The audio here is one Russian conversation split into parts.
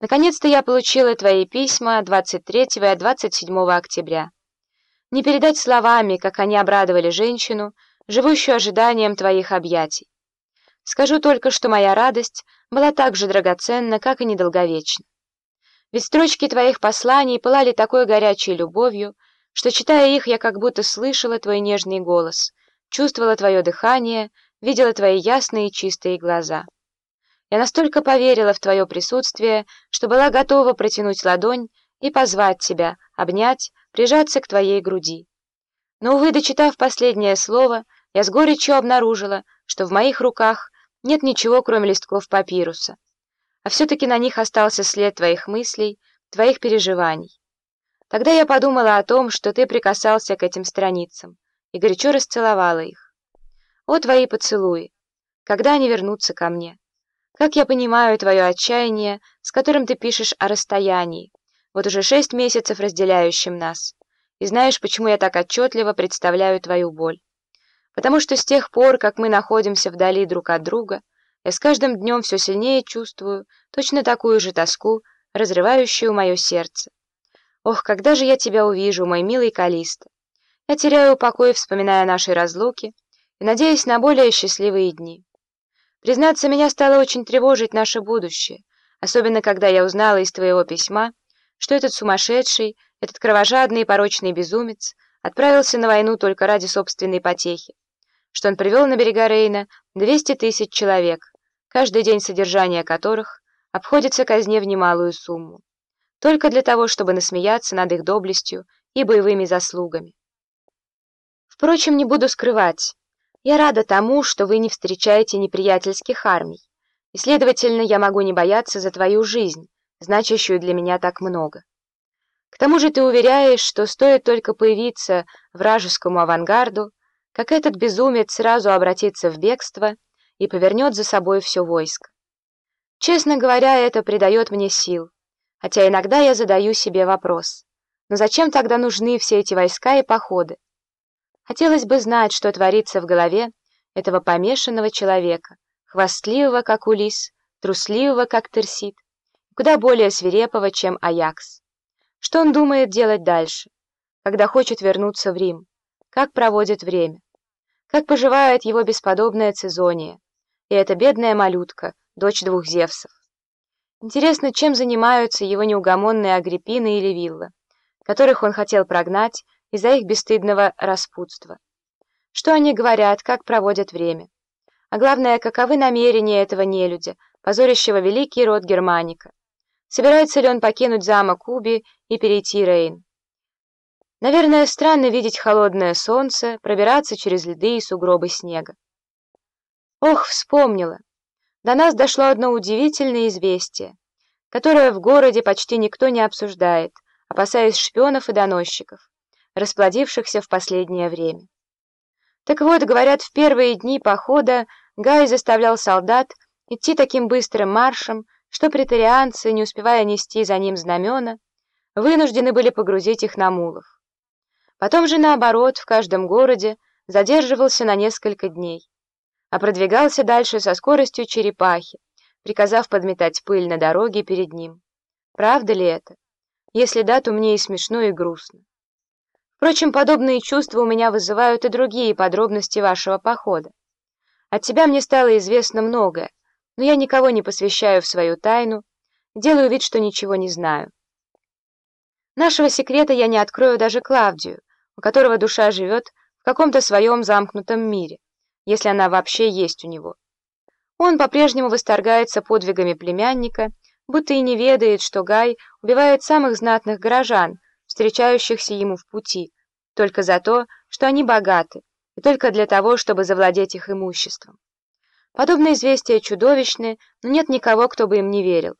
Наконец-то я получила твои письма 23 и 27 октября. Не передать словами, как они обрадовали женщину, живущую ожиданием твоих объятий. Скажу только, что моя радость была так же драгоценна, как и недолговечна. Ведь строчки твоих посланий пылали такой горячей любовью, что, читая их, я как будто слышала твой нежный голос, чувствовала твое дыхание, видела твои ясные и чистые глаза. Я настолько поверила в твое присутствие, что была готова протянуть ладонь и позвать тебя, обнять, прижаться к твоей груди. Но, увы, дочитав последнее слово, я с горечью обнаружила, что в моих руках нет ничего, кроме листков папируса. А все-таки на них остался след твоих мыслей, твоих переживаний. Тогда я подумала о том, что ты прикасался к этим страницам, и горячо расцеловала их. О, твои поцелуи! Когда они вернутся ко мне? Как я понимаю твое отчаяние, с которым ты пишешь о расстоянии, вот уже шесть месяцев разделяющим нас. И знаешь, почему я так отчетливо представляю твою боль? Потому что с тех пор, как мы находимся вдали друг от друга, я с каждым днем все сильнее чувствую точно такую же тоску, разрывающую мое сердце. Ох, когда же я тебя увижу, мой милый Калиста? Я теряю покой, вспоминая наши разлуки, и надеясь на более счастливые дни. Признаться, меня стало очень тревожить наше будущее, особенно когда я узнала из твоего письма, что этот сумасшедший, этот кровожадный и порочный безумец отправился на войну только ради собственной потехи, что он привел на берега Рейна 200 тысяч человек, каждый день содержания которых обходится казне в немалую сумму, только для того, чтобы насмеяться над их доблестью и боевыми заслугами. Впрочем, не буду скрывать, я рада тому, что вы не встречаете неприятельских армий, и, следовательно, я могу не бояться за твою жизнь, значащую для меня так много. К тому же ты уверяешь, что стоит только появиться вражескому авангарду, как этот безумец сразу обратится в бегство и повернет за собой все войско. Честно говоря, это придает мне сил, хотя иногда я задаю себе вопрос, но зачем тогда нужны все эти войска и походы? Хотелось бы знать, что творится в голове этого помешанного человека, хвастливого, как Улис, трусливого, как Терсит, куда более свирепого, чем Аякс. Что он думает делать дальше, когда хочет вернуться в Рим? Как проводит время? Как поживает его бесподобная Цезония? И эта бедная малютка, дочь двух Зевсов? Интересно, чем занимаются его неугомонные Агриппина или Вилла, которых он хотел прогнать, из-за их бесстыдного распутства. Что они говорят, как проводят время. А главное, каковы намерения этого нелюдя, позорящего великий род Германика. Собирается ли он покинуть замок Уби и перейти Рейн? Наверное, странно видеть холодное солнце, пробираться через льды и сугробы снега. Ох, вспомнила. До нас дошло одно удивительное известие, которое в городе почти никто не обсуждает, опасаясь шпионов и доносчиков расплодившихся в последнее время. Так вот, говорят, в первые дни похода Гай заставлял солдат идти таким быстрым маршем, что претарианцы, не успевая нести за ним знамена, вынуждены были погрузить их на мулов. Потом же, наоборот, в каждом городе задерживался на несколько дней, а продвигался дальше со скоростью черепахи, приказав подметать пыль на дороге перед ним. Правда ли это? Если да, то мне и смешно, и грустно. Впрочем, подобные чувства у меня вызывают и другие подробности вашего похода. От тебя мне стало известно многое, но я никого не посвящаю в свою тайну, делаю вид, что ничего не знаю. Нашего секрета я не открою даже Клавдию, у которого душа живет в каком-то своем замкнутом мире, если она вообще есть у него. Он по-прежнему восторгается подвигами племянника, будто и не ведает, что Гай убивает самых знатных горожан, встречающихся ему в пути, только за то, что они богаты, и только для того, чтобы завладеть их имуществом. Подобные известия чудовищны, но нет никого, кто бы им не верил.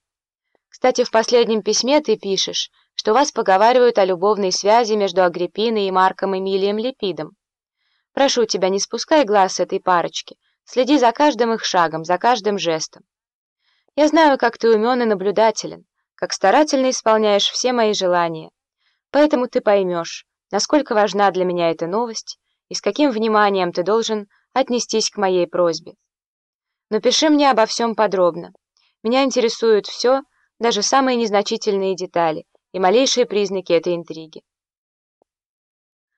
Кстати, в последнем письме ты пишешь, что вас поговаривают о любовной связи между Агриппиной и Марком Эмилием Липидом. Прошу тебя, не спускай глаз с этой парочки, следи за каждым их шагом, за каждым жестом. Я знаю, как ты умен и наблюдателен, как старательно исполняешь все мои желания, Поэтому ты поймешь, насколько важна для меня эта новость и с каким вниманием ты должен отнестись к моей просьбе. Но пиши мне обо всем подробно. Меня интересует все, даже самые незначительные детали и малейшие признаки этой интриги.